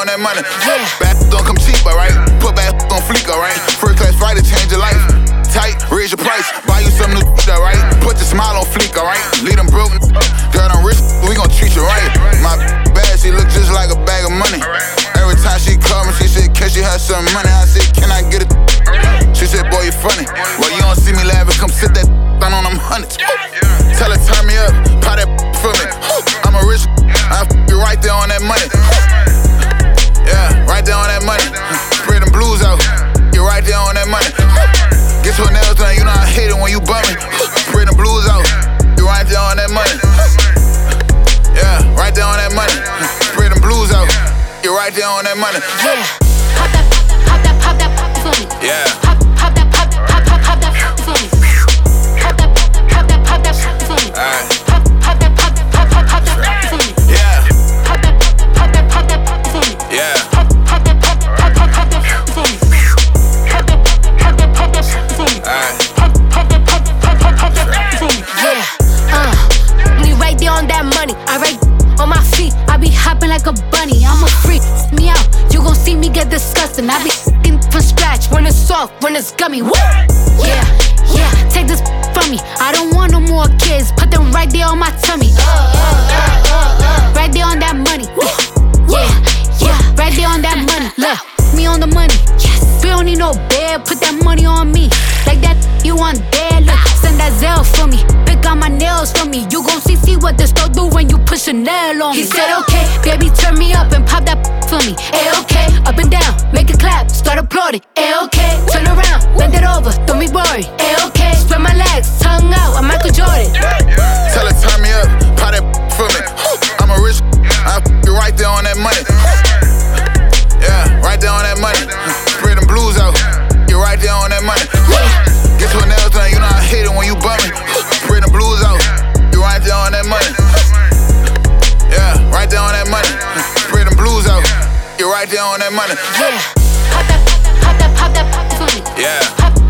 on that money. Yeah. Back don't come cheap, alright? Put back on fleek, alright? if you own that money. Yeah. disgusting. I be fucking from scratch when it's soft, when it's gummy. Woo! Yeah, yeah, take this from me. I don't want no more kids. Put them right there on my tummy. Uh, uh, uh, right there on that money. Yeah, yeah, right there on that money. Look, me on the money. Yes. We don't need no bed. Put that money on me. Like that you want that? Look, send that Zelle for me. Pick out my nails for me. You gon' see see what the store do when you push a nail on me. He said, okay, baby, turn me up and pop that for me. Hey, okay make a clap, start applauding. A-okay, turn around, bend it over, don't be worried. A-okay, spread my legs, tongue out. money. Yeah. Pop that, pop that, pop that, pop that, pop that for me. Yeah. Pop